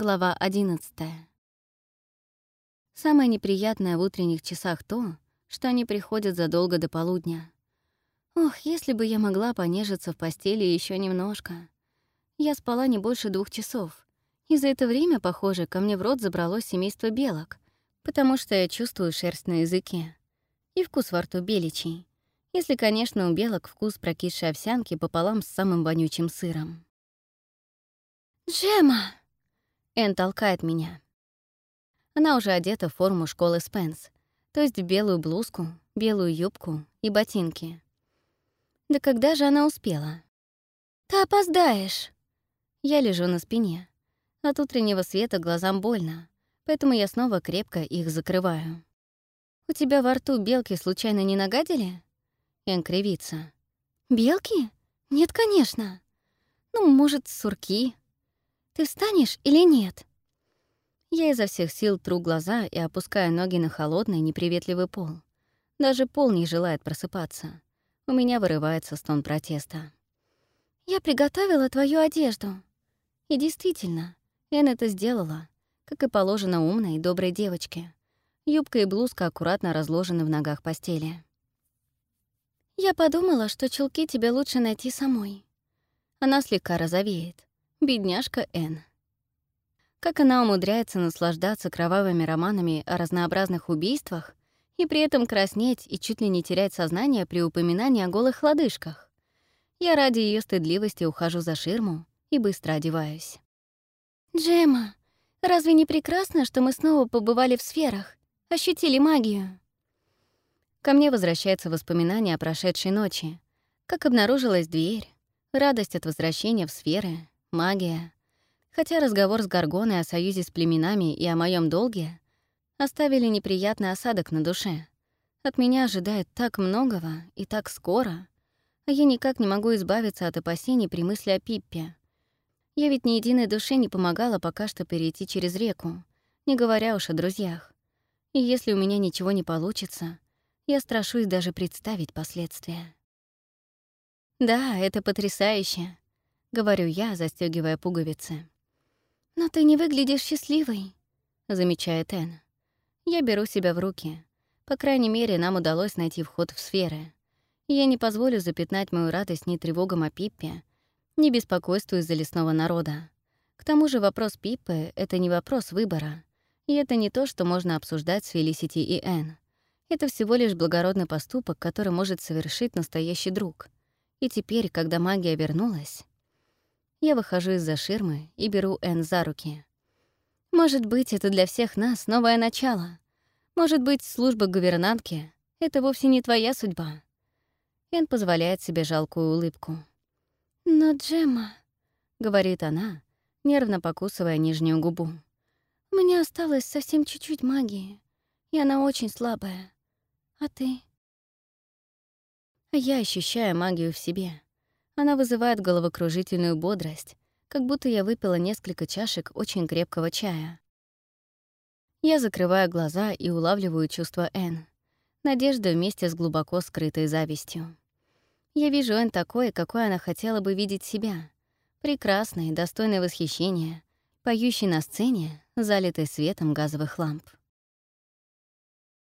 Глава 11. Самое неприятное в утренних часах то, что они приходят задолго до полудня. Ох, если бы я могла понежиться в постели еще немножко. Я спала не больше двух часов, и за это время, похоже, ко мне в рот забралось семейство белок, потому что я чувствую шерсть на языке. И вкус во рту беличий. Если, конечно, у белок вкус прокисшей овсянки пополам с самым вонючим сыром. «Джема!» Эн толкает меня. Она уже одета в форму школы Спенс, то есть белую блузку, белую юбку и ботинки. Да когда же она успела? «Ты опоздаешь!» Я лежу на спине. От утреннего света глазам больно, поэтому я снова крепко их закрываю. «У тебя во рту белки случайно не нагадили?» Эн кривится. «Белки? Нет, конечно. Ну, может, сурки, ты встанешь или нет?» Я изо всех сил тру глаза и опускаю ноги на холодный, неприветливый пол. Даже пол не желает просыпаться. У меня вырывается стон протеста. «Я приготовила твою одежду». И действительно, Эн это сделала, как и положено умной и доброй девочке. Юбка и блузка аккуратно разложены в ногах постели. «Я подумала, что чулки тебе лучше найти самой». Она слегка розовеет. Бедняжка Н. Как она умудряется наслаждаться кровавыми романами о разнообразных убийствах и при этом краснеть и чуть ли не терять сознание при упоминании о голых лодыжках. Я ради ее стыдливости ухожу за ширму и быстро одеваюсь. «Джема, разве не прекрасно, что мы снова побывали в сферах, ощутили магию?» Ко мне возвращается воспоминание о прошедшей ночи, как обнаружилась дверь, радость от возвращения в сферы, магия. Хотя разговор с Гаргоной о союзе с племенами и о моем долге оставили неприятный осадок на душе. От меня ожидает так многого и так скоро, а я никак не могу избавиться от опасений при мысли о Пиппе. Я ведь ни единой душе не помогала пока что перейти через реку, не говоря уж о друзьях. И если у меня ничего не получится, я страшусь даже представить последствия. Да, это потрясающе. — говорю я, застегивая пуговицы. «Но ты не выглядишь счастливой», — замечает Энн. Я беру себя в руки. По крайней мере, нам удалось найти вход в сферы. Я не позволю запятнать мою радость ни тревогам о Пиппе, ни беспокойству из-за лесного народа. К тому же вопрос Пиппы — это не вопрос выбора. И это не то, что можно обсуждать с Фелисити и Энн. Это всего лишь благородный поступок, который может совершить настоящий друг. И теперь, когда магия вернулась, я выхожу из-за ширмы и беру Энн за руки. Может быть, это для всех нас новое начало. Может быть, служба гувернантки — это вовсе не твоя судьба. Энн позволяет себе жалкую улыбку. «Но, Джемма», — говорит она, нервно покусывая нижнюю губу, «у меня осталось совсем чуть-чуть магии, и она очень слабая. А ты?» Я ощущаю магию в себе. Она вызывает головокружительную бодрость, как будто я выпила несколько чашек очень крепкого чая. Я закрываю глаза и улавливаю чувство Н. Надежда вместе с глубоко скрытой завистью. Я вижу Н такой, какой она хотела бы видеть себя. Прекрасной, достойной восхищения, поющей на сцене, залитой светом газовых ламп.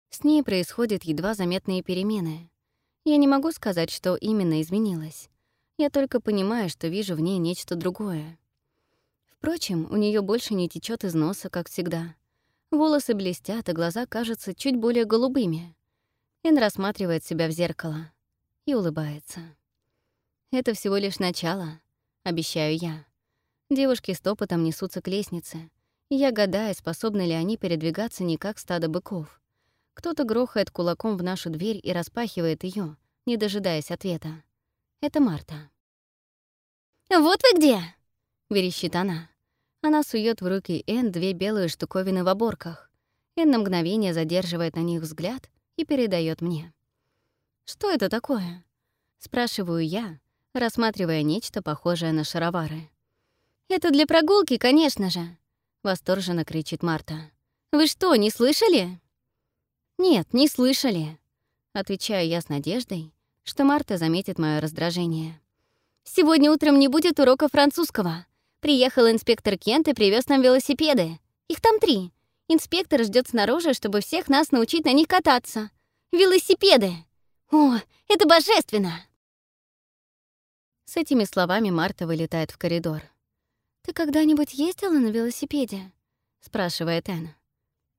С ней происходят едва заметные перемены. Я не могу сказать, что именно изменилось. Я только понимаю, что вижу в ней нечто другое. Впрочем, у нее больше не течет из носа, как всегда. Волосы блестят, а глаза кажутся чуть более голубыми. Эн рассматривает себя в зеркало и улыбается. Это всего лишь начало, обещаю я. Девушки с топотом несутся к лестнице, я гадаю, способны ли они передвигаться не как стадо быков. Кто-то грохает кулаком в нашу дверь и распахивает ее, не дожидаясь ответа. Это Марта. «Вот вы где!» — верещит она. Она сует в руки Энн две белые штуковины в оборках. Энн на мгновение задерживает на них взгляд и передает мне. «Что это такое?» — спрашиваю я, рассматривая нечто похожее на шаровары. «Это для прогулки, конечно же!» — восторженно кричит Марта. «Вы что, не слышали?» «Нет, не слышали», — отвечаю я с надеждой, что Марта заметит мое раздражение. «Сегодня утром не будет урока французского. Приехал инспектор Кент и привез нам велосипеды. Их там три. Инспектор ждет снаружи, чтобы всех нас научить на них кататься. Велосипеды! О, это божественно!» С этими словами Марта вылетает в коридор. «Ты когда-нибудь ездила на велосипеде?» — спрашивает Энн.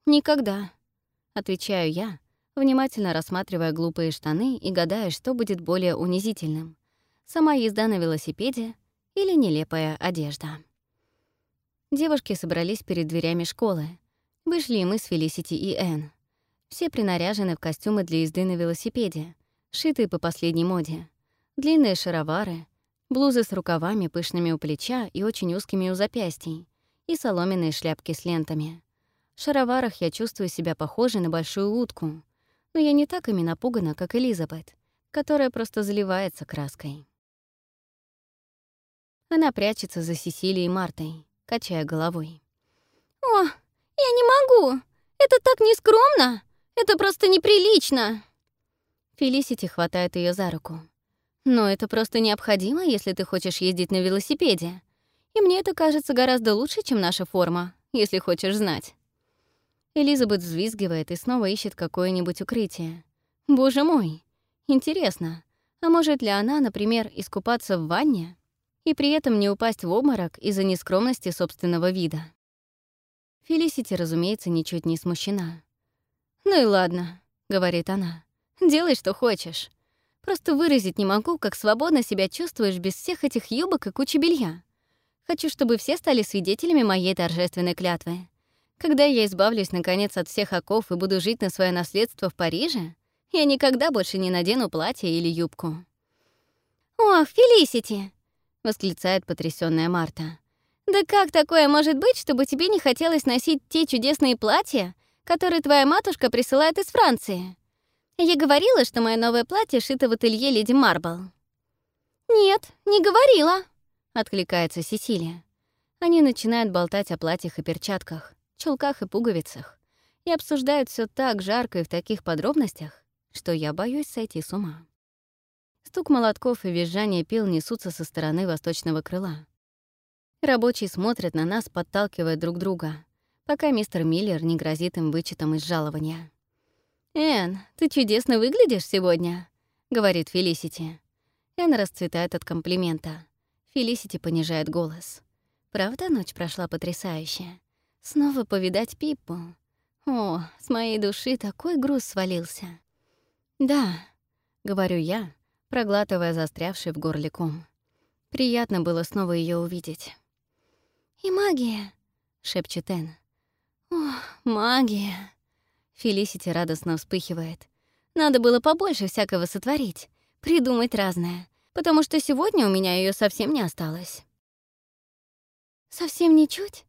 «Никогда», — отвечаю я, внимательно рассматривая глупые штаны и гадая, что будет более унизительным — сама езда на велосипеде или нелепая одежда. Девушки собрались перед дверями школы. Вышли мы с Фелисити и Энн. Все принаряжены в костюмы для езды на велосипеде, шитые по последней моде. Длинные шаровары, блузы с рукавами, пышными у плеча и очень узкими у запястий, и соломенные шляпки с лентами. В шароварах я чувствую себя похожей на большую утку, но я не так ими напугана, как Элизабет, которая просто заливается краской. Она прячется за Сесилией и Мартой, качая головой. «О, я не могу! Это так нескромно! Это просто неприлично!» Фелисити хватает ее за руку. «Но это просто необходимо, если ты хочешь ездить на велосипеде. И мне это кажется гораздо лучше, чем наша форма, если хочешь знать». Элизабет взвизгивает и снова ищет какое-нибудь укрытие. Боже мой! Интересно, а может ли она, например, искупаться в ванне и при этом не упасть в обморок из-за нескромности собственного вида? Фелисити, разумеется, ничуть не смущена. «Ну и ладно», — говорит она. «Делай, что хочешь. Просто выразить не могу, как свободно себя чувствуешь без всех этих юбок и кучи белья. Хочу, чтобы все стали свидетелями моей торжественной клятвы. Когда я избавлюсь, наконец, от всех оков и буду жить на свое наследство в Париже, я никогда больше не надену платье или юбку. «Ох, Фелисити!» — восклицает потрясённая Марта. «Да как такое может быть, чтобы тебе не хотелось носить те чудесные платья, которые твоя матушка присылает из Франции? Я говорила, что мое новое платье шито в ателье Леди Марбл». «Нет, не говорила», — откликается Сесилия. Они начинают болтать о платьях и перчатках чулках и пуговицах, и обсуждают все так жарко и в таких подробностях, что я боюсь сойти с ума. Стук молотков и визжание пил несутся со стороны восточного крыла. Рабочие смотрят на нас, подталкивая друг друга, пока мистер Миллер не грозит им вычетом из жалования. «Энн, ты чудесно выглядишь сегодня», — говорит Фелисити. Энн расцветает от комплимента. Фелисити понижает голос. «Правда, ночь прошла потрясающе? Снова повидать Пиппу. О, с моей души такой груз свалился. «Да», — говорю я, проглатывая застрявший в горле ком. Приятно было снова ее увидеть. «И магия», — шепчет Энн. «О, магия!» Фелисити радостно вспыхивает. «Надо было побольше всякого сотворить, придумать разное, потому что сегодня у меня ее совсем не осталось». «Совсем ничуть?»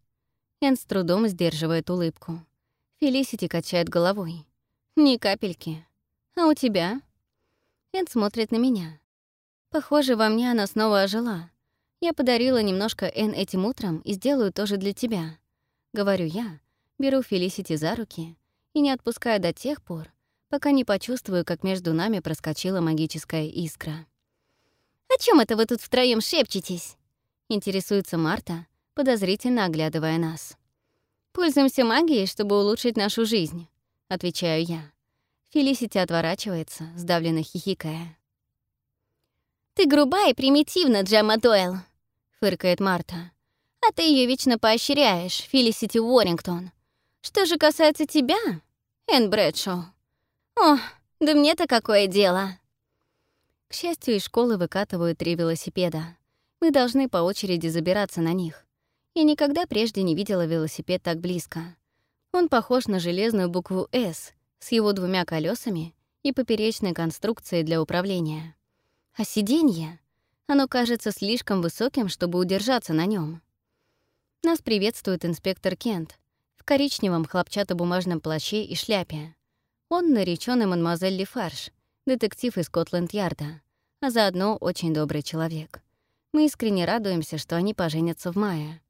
Эн с трудом сдерживает улыбку. Фелисити качает головой. «Ни капельки. А у тебя?» Эн смотрит на меня. Похоже, во мне она снова ожила. Я подарила немножко Эн этим утром и сделаю тоже для тебя. Говорю я, беру Фелисити за руки и не отпускаю до тех пор, пока не почувствую, как между нами проскочила магическая искра. «О чем это вы тут втроем шепчетесь?» Интересуется Марта, подозрительно оглядывая нас. «Пользуемся магией, чтобы улучшить нашу жизнь», — отвечаю я. Фелисити отворачивается, сдавленно хихикая. «Ты груба и примитивна, Джемма Дойл», — фыркает Марта. «А ты ее вечно поощряешь, Фелисити Уоррингтон. Что же касается тебя, Энн Брэдшоу? О, да мне-то какое дело!» К счастью, из школы выкатывают три велосипеда. Мы должны по очереди забираться на них. Я никогда прежде не видела велосипед так близко. Он похож на железную букву «С» с его двумя колесами и поперечной конструкцией для управления. А сиденье? Оно кажется слишком высоким, чтобы удержаться на нем. Нас приветствует инспектор Кент в коричневом хлопчатобумажном плаще и шляпе. Он наречённый мадемуазель Лефарш, детектив из Скотланд-Ярда, а заодно очень добрый человек. Мы искренне радуемся, что они поженятся в мае.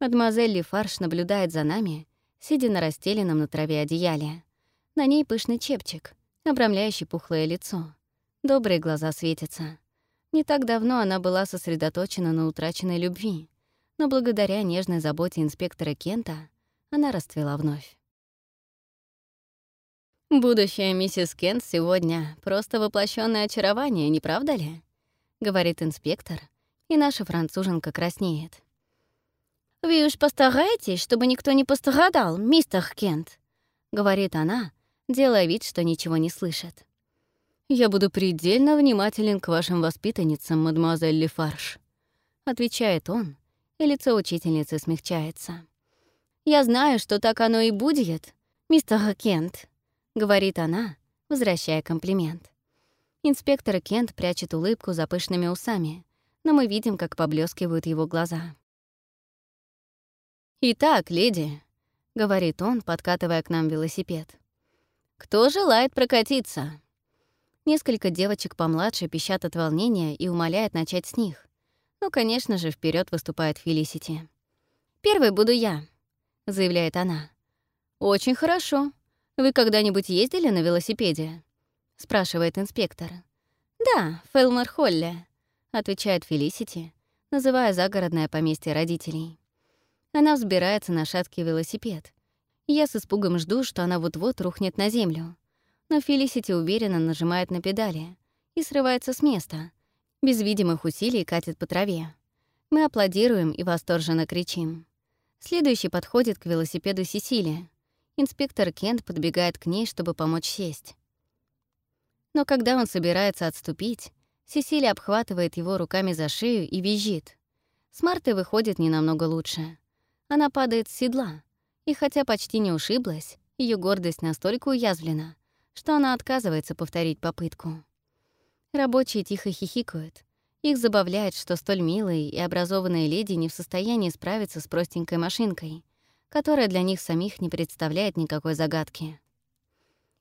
Мадемуазель Лефарш наблюдает за нами, сидя на расстеленном на траве одеяле. На ней пышный чепчик, обрамляющий пухлое лицо. Добрые глаза светятся. Не так давно она была сосредоточена на утраченной любви, но благодаря нежной заботе инспектора Кента она расцвела вновь. «Будущая миссис Кент сегодня — просто воплощенное очарование, не правда ли?» — говорит инспектор, и наша француженка краснеет. «Вы уж постарайтесь, чтобы никто не пострадал, мистер Кент», — говорит она, делая вид, что ничего не слышит. «Я буду предельно внимателен к вашим воспитанницам, мадемуазель Лефарш», — отвечает он, и лицо учительницы смягчается. «Я знаю, что так оно и будет, мистер Кент», — говорит она, возвращая комплимент. Инспектор Кент прячет улыбку за пышными усами, но мы видим, как поблескивают его глаза. «Итак, леди», — говорит он, подкатывая к нам велосипед, — «кто желает прокатиться?» Несколько девочек помладше пищат от волнения и умоляют начать с них. Ну, конечно же, вперед выступает Фелисити. «Первой буду я», — заявляет она. «Очень хорошо. Вы когда-нибудь ездили на велосипеде?» — спрашивает инспектор. «Да, Фелмор Холле», — отвечает Фелисити, называя загородное поместье родителей. Она взбирается на шаткий велосипед. Я с испугом жду, что она вот-вот рухнет на землю. Но Фелисити уверенно нажимает на педали и срывается с места. Без видимых усилий катит по траве. Мы аплодируем и восторженно кричим. Следующий подходит к велосипеду Сесилия. Инспектор Кент подбегает к ней, чтобы помочь сесть. Но когда он собирается отступить, Сесилия обхватывает его руками за шею и визжит. С Мартой выходит не намного лучше. Она падает с седла, и хотя почти не ушиблась, ее гордость настолько уязвлена, что она отказывается повторить попытку. Рабочие тихо хихикают. Их забавляет, что столь милые и образованные леди не в состоянии справиться с простенькой машинкой, которая для них самих не представляет никакой загадки.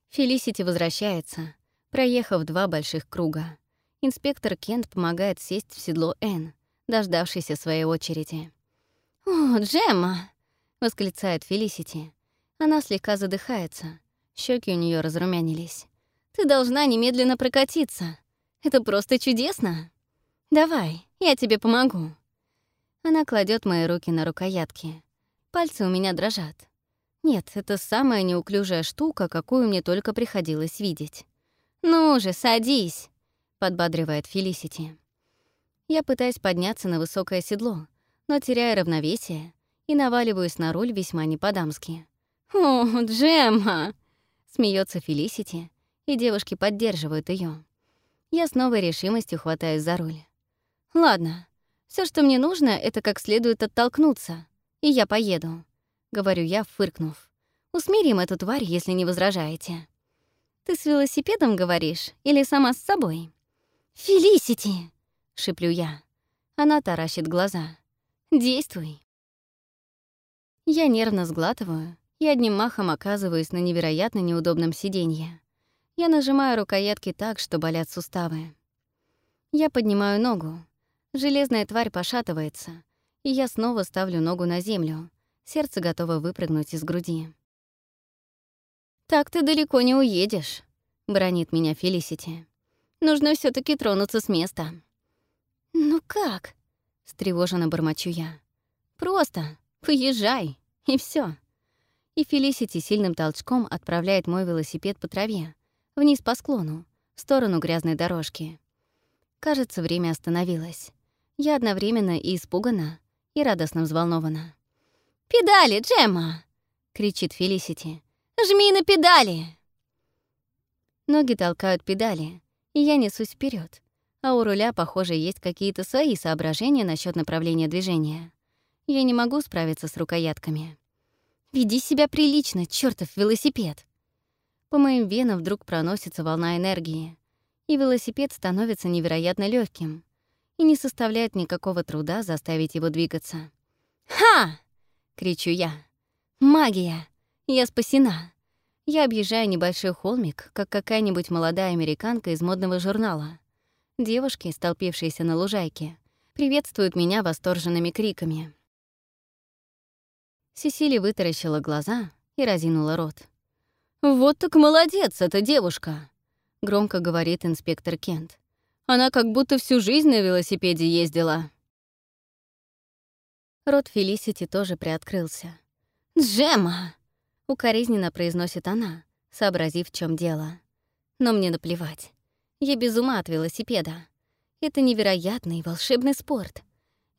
Фелисити возвращается, Проехав два больших круга, инспектор Кент помогает сесть в седло Энн, дождавшейся своей очереди. «О, Джемма!» — восклицает Фелисити. Она слегка задыхается, щеки у нее разрумянились. «Ты должна немедленно прокатиться. Это просто чудесно. Давай, я тебе помогу». Она кладет мои руки на рукоятки. Пальцы у меня дрожат. Нет, это самая неуклюжая штука, какую мне только приходилось видеть. «Ну же, садись», — подбадривает Фелисити. Я пытаюсь подняться на высокое седло, но теряю равновесие и наваливаюсь на руль весьма не по-дамски. «О, Джемма!» — смеется Фелисити, и девушки поддерживают ее. Я с новой решимостью хватаюсь за руль. «Ладно, все, что мне нужно, это как следует оттолкнуться, и я поеду», — говорю я, фыркнув. «Усмирим эту тварь, если не возражаете». Ты с велосипедом говоришь или сама с собой? «Фелисити!» — шиплю я. Она таращит глаза. «Действуй!» Я нервно сглатываю и одним махом оказываюсь на невероятно неудобном сиденье. Я нажимаю рукоятки так, что болят суставы. Я поднимаю ногу. Железная тварь пошатывается, и я снова ставлю ногу на землю. Сердце готово выпрыгнуть из груди. «Так ты далеко не уедешь», — бронит меня Фелисити. «Нужно все таки тронуться с места». «Ну как?» — встревоженно бормочу я. «Просто поезжай, и все. И Фелисити сильным толчком отправляет мой велосипед по траве, вниз по склону, в сторону грязной дорожки. Кажется, время остановилось. Я одновременно и испугана, и радостно взволнована. «Педали, Джемма!» — кричит Фелисити. Жми на педали!» Ноги толкают педали, и я несусь вперед, а у руля, похоже, есть какие-то свои соображения насчет направления движения. Я не могу справиться с рукоятками. «Веди себя прилично, чертов велосипед!» По моим венам вдруг проносится волна энергии, и велосипед становится невероятно легким, и не составляет никакого труда заставить его двигаться. «Ха!» — кричу я. «Магия! Я спасена!» Я объезжаю небольшой холмик, как какая-нибудь молодая американка из модного журнала. Девушки, столпившиеся на лужайке, приветствуют меня восторженными криками. Сесили вытаращила глаза и разинула рот. «Вот так молодец эта девушка!» — громко говорит инспектор Кент. «Она как будто всю жизнь на велосипеде ездила». Рот Фелисити тоже приоткрылся. «Джема!» — укоризненно произносит она, сообразив, в чем дело. Но мне наплевать. Я без ума от велосипеда. Это невероятный волшебный спорт.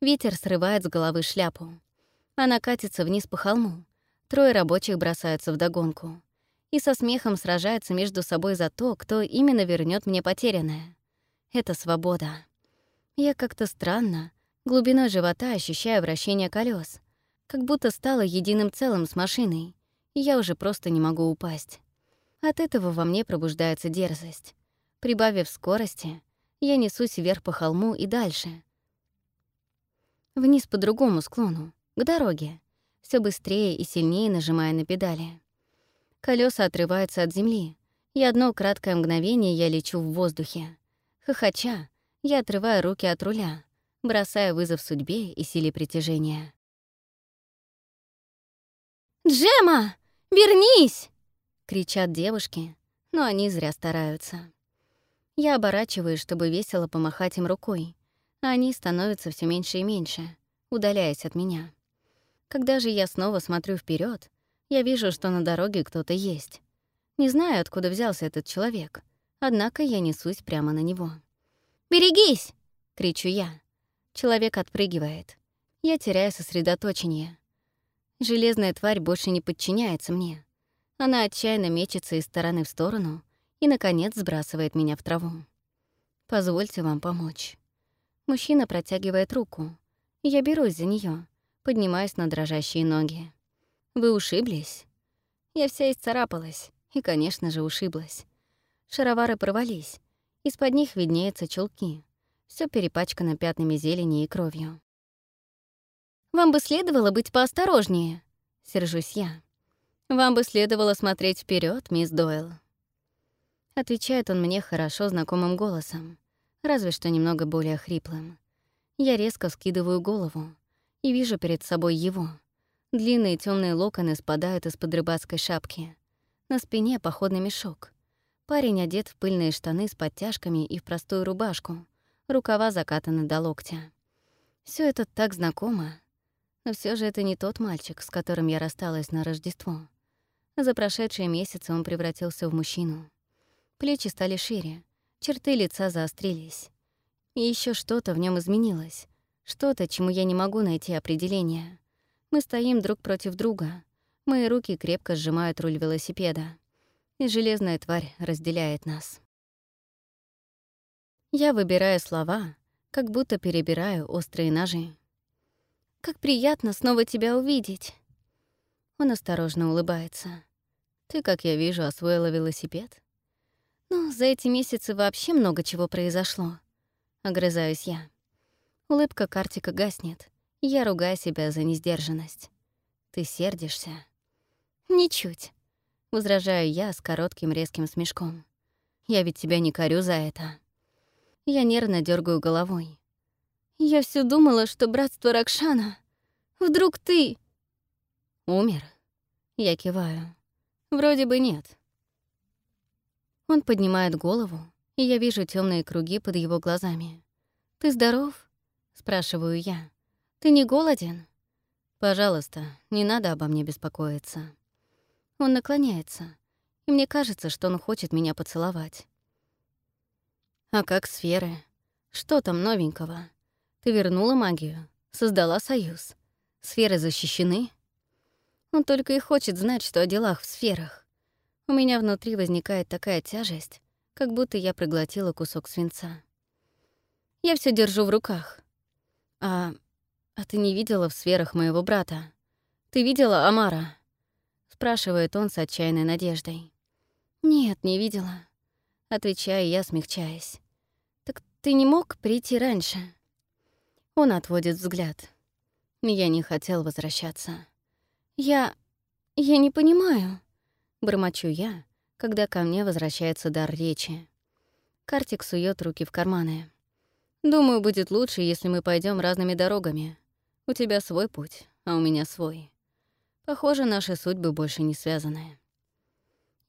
Ветер срывает с головы шляпу. Она катится вниз по холму. Трое рабочих бросаются в догонку и со смехом сражаются между собой за то, кто именно вернет мне потерянное. Это свобода. Я как-то странно, глубиной живота ощущаю вращение колес, как будто стала единым целым с машиной, и я уже просто не могу упасть. От этого во мне пробуждается дерзость. Прибавив скорости, я несусь вверх по холму и дальше. Вниз по другому склону, к дороге, все быстрее и сильнее нажимая на педали. Колеса отрываются от земли, и одно краткое мгновение я лечу в воздухе. Хохоча, я отрываю руки от руля, бросая вызов судьбе и силе притяжения. «Джема, вернись!» — кричат девушки, но они зря стараются. Я оборачиваюсь, чтобы весело помахать им рукой, а они становятся все меньше и меньше, удаляясь от меня. Когда же я снова смотрю вперед, я вижу, что на дороге кто-то есть. Не знаю, откуда взялся этот человек, однако я несусь прямо на него. «Берегись!» — кричу я. Человек отпрыгивает. Я теряю сосредоточение. Железная тварь больше не подчиняется мне. Она отчаянно мечется из стороны в сторону и, наконец, сбрасывает меня в траву. «Позвольте вам помочь». Мужчина протягивает руку. Я берусь за нее, поднимаюсь на дрожащие ноги. Вы ушиблись? Я вся исцарапалась и, конечно же, ушиблась. Шаровары порвались, из-под них виднеются чулки. Все перепачкано пятнами зелени и кровью. «Вам бы следовало быть поосторожнее», — сержусь я. «Вам бы следовало смотреть вперед, мисс Дойл». Отвечает он мне хорошо знакомым голосом, разве что немного более хриплым. Я резко вскидываю голову и вижу перед собой его — Длинные темные локоны спадают из-под рыбацкой шапки. На спине походный мешок. Парень одет в пыльные штаны с подтяжками и в простую рубашку. Рукава закатаны до локтя. Все это так знакомо. Но все же это не тот мальчик, с которым я рассталась на Рождество. За прошедшие месяцы он превратился в мужчину. Плечи стали шире, черты лица заострились. И еще что-то в нем изменилось. Что-то, чему я не могу найти определение. Мы стоим друг против друга. Мои руки крепко сжимают руль велосипеда. И железная тварь разделяет нас. Я выбираю слова, как будто перебираю острые ножи. «Как приятно снова тебя увидеть!» Он осторожно улыбается. «Ты, как я вижу, освоила велосипед?» «Ну, за эти месяцы вообще много чего произошло», — огрызаюсь я. Улыбка Картика гаснет. Я ругаю себя за несдержанность. Ты сердишься? Ничуть. Возражаю я с коротким резким смешком. Я ведь тебя не корю за это. Я нервно дергаю головой. Я все думала, что братство Ракшана. Вдруг ты... Умер? Я киваю. Вроде бы нет. Он поднимает голову, и я вижу темные круги под его глазами. «Ты здоров?» — спрашиваю я. Ты не голоден? Пожалуйста, не надо обо мне беспокоиться. Он наклоняется, и мне кажется, что он хочет меня поцеловать. А как сферы? Что там новенького? Ты вернула магию, создала союз. Сферы защищены? Он только и хочет знать, что о делах в сферах. У меня внутри возникает такая тяжесть, как будто я проглотила кусок свинца. Я все держу в руках. А «А ты не видела в сферах моего брата? Ты видела Амара?» — спрашивает он с отчаянной надеждой. «Нет, не видела», — отвечаю я, смягчаясь. «Так ты не мог прийти раньше?» Он отводит взгляд. Я не хотел возвращаться. «Я... я не понимаю», — бормочу я, когда ко мне возвращается дар речи. Картик сует руки в карманы. «Думаю, будет лучше, если мы пойдем разными дорогами. У тебя свой путь, а у меня свой. Похоже, наши судьбы больше не связаны.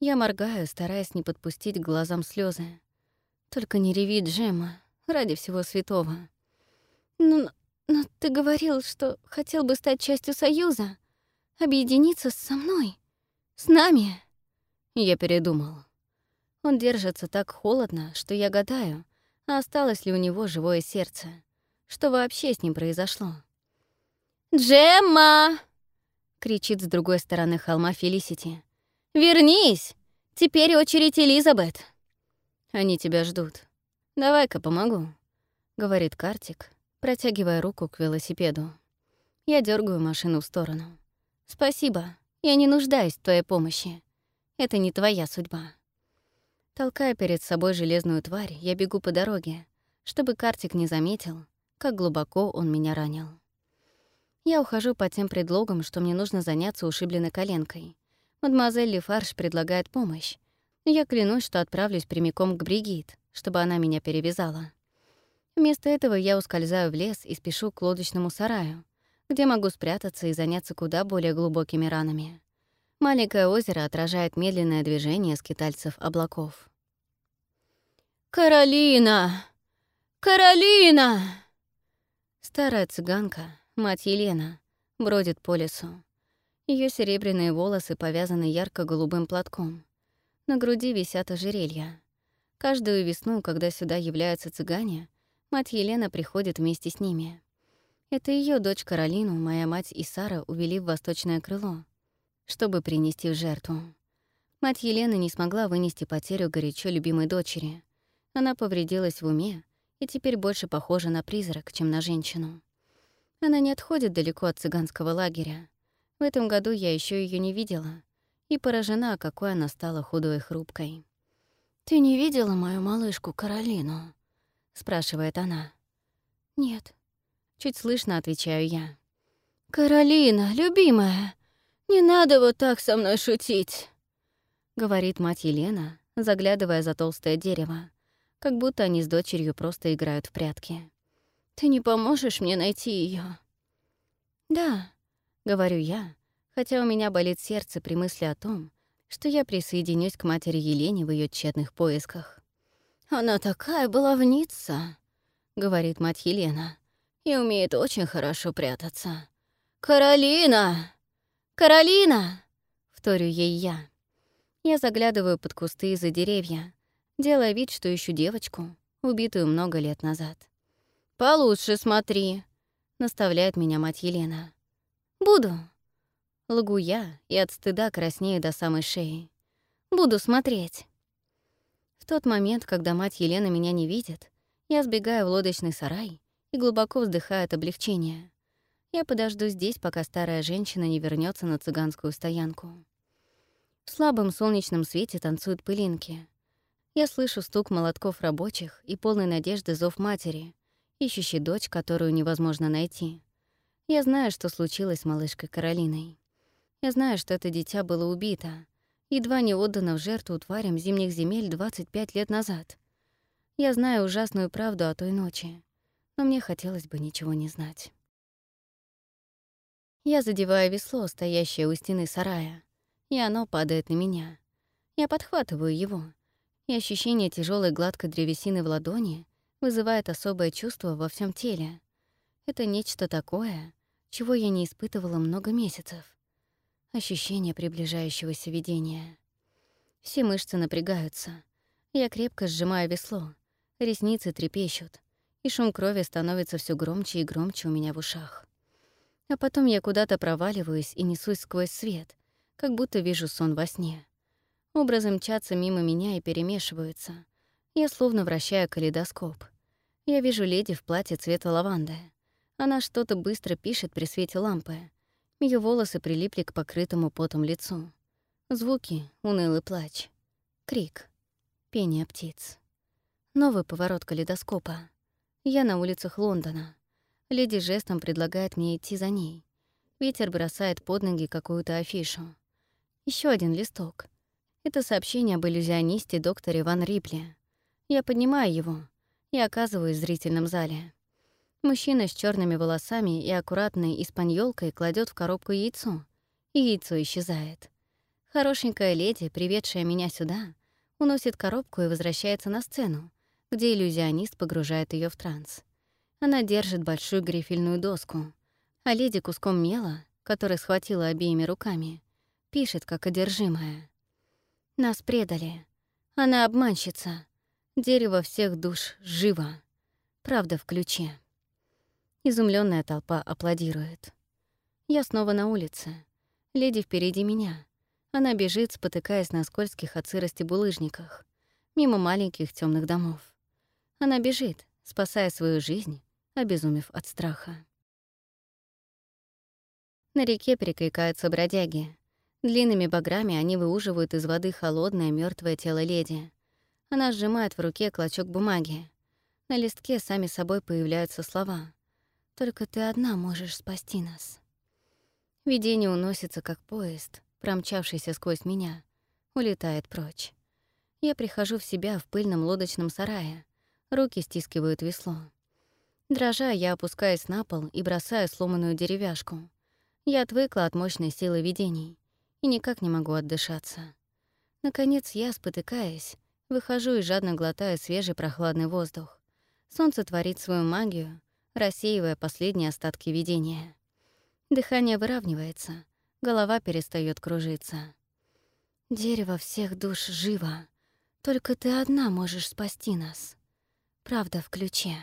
Я моргаю, стараясь не подпустить к глазам слезы. Только не реви, Джема, ради всего святого. Ну, Но ты говорил, что хотел бы стать частью Союза, объединиться со мной, с нами. Я передумал. Он держится так холодно, что я гадаю, осталось ли у него живое сердце. Что вообще с ним произошло? «Джемма!» — кричит с другой стороны холма Фелисити. «Вернись! Теперь очередь Элизабет!» «Они тебя ждут. Давай-ка помогу», — говорит Картик, протягивая руку к велосипеду. Я дергаю машину в сторону. «Спасибо, я не нуждаюсь в твоей помощи. Это не твоя судьба». Толкая перед собой железную тварь, я бегу по дороге, чтобы Картик не заметил, как глубоко он меня ранил. Я ухожу под тем предлогом, что мне нужно заняться ушибленной коленкой. Мадемуазель Лефарш предлагает помощь. Я клянусь, что отправлюсь прямиком к Бригит, чтобы она меня перевязала. Вместо этого я ускользаю в лес и спешу к лодочному сараю, где могу спрятаться и заняться куда более глубокими ранами. Маленькое озеро отражает медленное движение скитальцев облаков. «Каролина! Каролина!» Старая цыганка, мать Елена, бродит по лесу. Ее серебряные волосы повязаны ярко-голубым платком. На груди висят ожерелья. Каждую весну, когда сюда являются цыгане, мать Елена приходит вместе с ними. Это ее дочь Каролину, моя мать и Сара увели в восточное крыло, чтобы принести в жертву. Мать Елены не смогла вынести потерю горячо любимой дочери. Она повредилась в уме и теперь больше похожа на призрак, чем на женщину. Она не отходит далеко от цыганского лагеря. В этом году я еще ее не видела и поражена, какой она стала худой и хрупкой. «Ты не видела мою малышку Каролину?» — спрашивает она. «Нет». Чуть слышно отвечаю я. «Каролина, любимая, «Не надо вот так со мной шутить», — говорит мать Елена, заглядывая за толстое дерево, как будто они с дочерью просто играют в прятки. «Ты не поможешь мне найти ее? «Да», — говорю я, хотя у меня болит сердце при мысли о том, что я присоединюсь к матери Елене в ее тщетных поисках. «Она такая баловница», — говорит мать Елена, «и умеет очень хорошо прятаться. Каролина!» «Каролина!» — вторю ей я. Я заглядываю под кусты из-за деревья, делая вид, что ищу девочку, убитую много лет назад. «Получше смотри», — наставляет меня мать Елена. «Буду». Лгу я и от стыда краснею до самой шеи. «Буду смотреть». В тот момент, когда мать Елена меня не видит, я сбегаю в лодочный сарай и глубоко вздыхаю от облегчения. Я подожду здесь, пока старая женщина не вернется на цыганскую стоянку. В слабом солнечном свете танцуют пылинки. Я слышу стук молотков рабочих и полной надежды зов матери, ищущей дочь, которую невозможно найти. Я знаю, что случилось с малышкой Каролиной. Я знаю, что это дитя было убито, едва не отдано в жертву тварям зимних земель 25 лет назад. Я знаю ужасную правду о той ночи, но мне хотелось бы ничего не знать. Я задеваю весло, стоящее у стены сарая, и оно падает на меня. Я подхватываю его, и ощущение тяжелой гладкой древесины в ладони вызывает особое чувство во всем теле. Это нечто такое, чего я не испытывала много месяцев. Ощущение приближающегося видения. Все мышцы напрягаются. Я крепко сжимаю весло, ресницы трепещут, и шум крови становится все громче и громче у меня в ушах. А потом я куда-то проваливаюсь и несусь сквозь свет, как будто вижу сон во сне. Образы мчатся мимо меня и перемешиваются. Я словно вращаю калейдоскоп. Я вижу леди в платье цвета лаванды. Она что-то быстро пишет при свете лампы. Ее волосы прилипли к покрытому потом лицу. Звуки — унылый плач. Крик. Пение птиц. Новый поворот калейдоскопа. Я на улицах Лондона. Леди жестом предлагает мне идти за ней. Ветер бросает под ноги какую-то афишу. Еще один листок. Это сообщение об иллюзионисте докторе Ван Рипли. Я поднимаю его и оказываюсь в зрительном зале. Мужчина с черными волосами и аккуратной испаньолкой кладет в коробку яйцо, и яйцо исчезает. Хорошенькая леди, приведшая меня сюда, уносит коробку и возвращается на сцену, где иллюзионист погружает ее в транс. Она держит большую грифельную доску, а леди куском мела, который схватила обеими руками, пишет как одержимая. Нас предали. Она обманщица. Дерево всех душ живо. Правда в ключе. Изумленная толпа аплодирует. Я снова на улице. Леди впереди меня. Она бежит, спотыкаясь на скользких от сырости булыжниках, мимо маленьких темных домов. Она бежит, спасая свою жизнь, обезумев от страха. На реке перекликаются бродяги. Длинными баграми они выуживают из воды холодное мертвое тело леди. Она сжимает в руке клочок бумаги. На листке сами собой появляются слова. «Только ты одна можешь спасти нас». Видение уносится, как поезд, промчавшийся сквозь меня, улетает прочь. Я прихожу в себя в пыльном лодочном сарае. Руки стискивают весло. Дрожа, я опускаюсь на пол и бросаю сломанную деревяшку. Я отвыкла от мощной силы видений и никак не могу отдышаться. Наконец я, спотыкаясь, выхожу и жадно глотаю свежий прохладный воздух. Солнце творит свою магию, рассеивая последние остатки видения. Дыхание выравнивается, голова перестает кружиться. «Дерево всех душ живо. Только ты одна можешь спасти нас. Правда в ключе».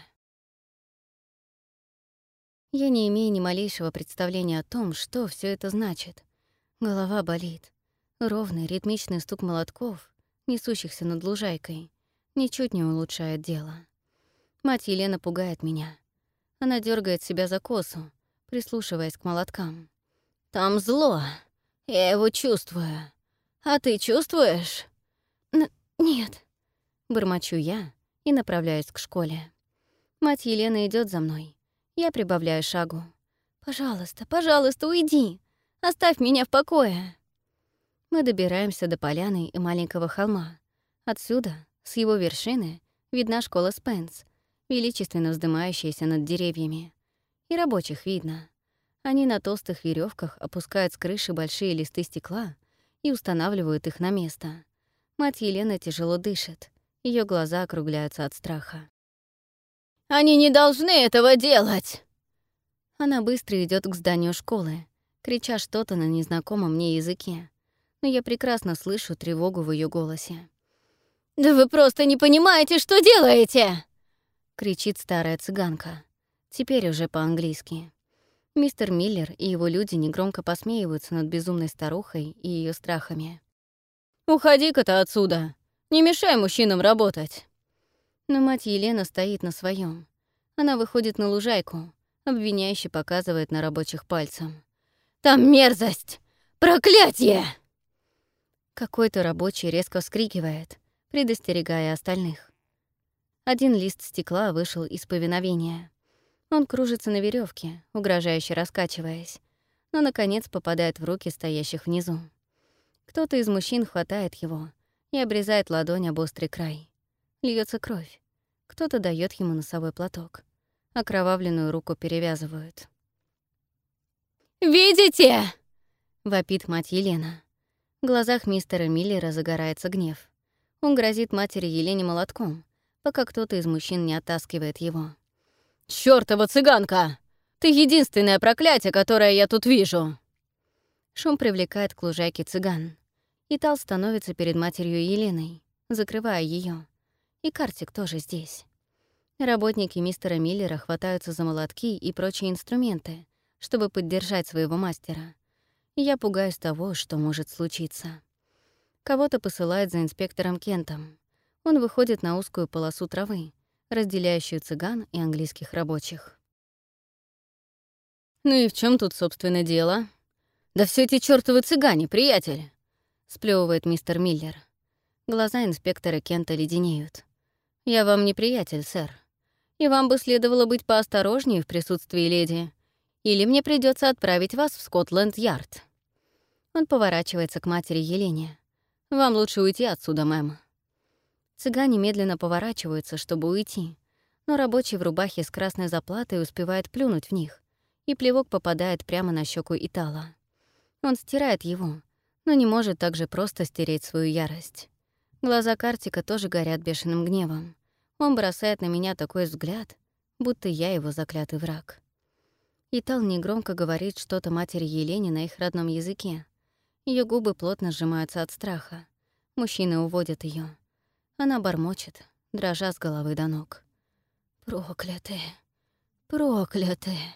Я не имею ни малейшего представления о том, что все это значит. Голова болит. Ровный ритмичный стук молотков, несущихся над лужайкой, ничуть не улучшает дело. Мать Елена пугает меня. Она дергает себя за косу, прислушиваясь к молоткам. «Там зло. Я его чувствую. А ты чувствуешь?» Н «Нет», — бормочу я и направляюсь к школе. Мать Елена идет за мной. Я прибавляю шагу. «Пожалуйста, пожалуйста, уйди! Оставь меня в покое!» Мы добираемся до поляны и маленького холма. Отсюда, с его вершины, видна школа Спенс, величественно вздымающаяся над деревьями. И рабочих видно. Они на толстых веревках опускают с крыши большие листы стекла и устанавливают их на место. Мать Елена тяжело дышит, ее глаза округляются от страха. Они не должны этого делать!» Она быстро идет к зданию школы, крича что-то на незнакомом мне языке. Но я прекрасно слышу тревогу в ее голосе. «Да вы просто не понимаете, что делаете!» — кричит старая цыганка. Теперь уже по-английски. Мистер Миллер и его люди негромко посмеиваются над безумной старухой и ее страхами. «Уходи-ка ты отсюда! Не мешай мужчинам работать!» Но мать Елена стоит на своем. Она выходит на лужайку, обвиняюще показывает на рабочих пальцем. «Там мерзость! Проклятие!» Какой-то рабочий резко вскрикивает, предостерегая остальных. Один лист стекла вышел из повиновения. Он кружится на веревке, угрожающе раскачиваясь, но, наконец, попадает в руки стоящих внизу. Кто-то из мужчин хватает его и обрезает ладонь об острый край. Льется кровь. Кто-то дает ему носовой платок. Окровавленную руку перевязывают. «Видите?» — вопит мать Елена. В глазах мистера Миллера загорается гнев. Он грозит матери Елене молотком, пока кто-то из мужчин не оттаскивает его. «Чёртова цыганка! Ты единственное проклятие, которое я тут вижу!» Шум привлекает к лужайке цыган. И Тал становится перед матерью Еленой, закрывая ее. И Картик тоже здесь. Работники мистера Миллера хватаются за молотки и прочие инструменты, чтобы поддержать своего мастера. Я пугаюсь того, что может случиться. Кого-то посылают за инспектором Кентом. Он выходит на узкую полосу травы, разделяющую цыган и английских рабочих. «Ну и в чем тут, собственно, дело?» «Да все эти чертовы цыгане, приятель!» — сплевывает мистер Миллер. Глаза инспектора Кента леденеют. «Я вам не приятель, сэр. И вам бы следовало быть поосторожнее в присутствии леди, или мне придется отправить вас в Скотланд-Ярд». Он поворачивается к матери Елене. «Вам лучше уйти отсюда, мэм». Цыгане медленно поворачиваются, чтобы уйти, но рабочий в рубахе с красной заплатой успевает плюнуть в них, и плевок попадает прямо на щеку Итала. Он стирает его, но не может так же просто стереть свою ярость. Глаза Картика тоже горят бешеным гневом. Он бросает на меня такой взгляд, будто я его заклятый враг. Итал негромко говорит что-то матери Елене на их родном языке. Ее губы плотно сжимаются от страха. Мужчины уводят ее. Она бормочет, дрожа с головы до ног. «Проклятые! Проклятые!»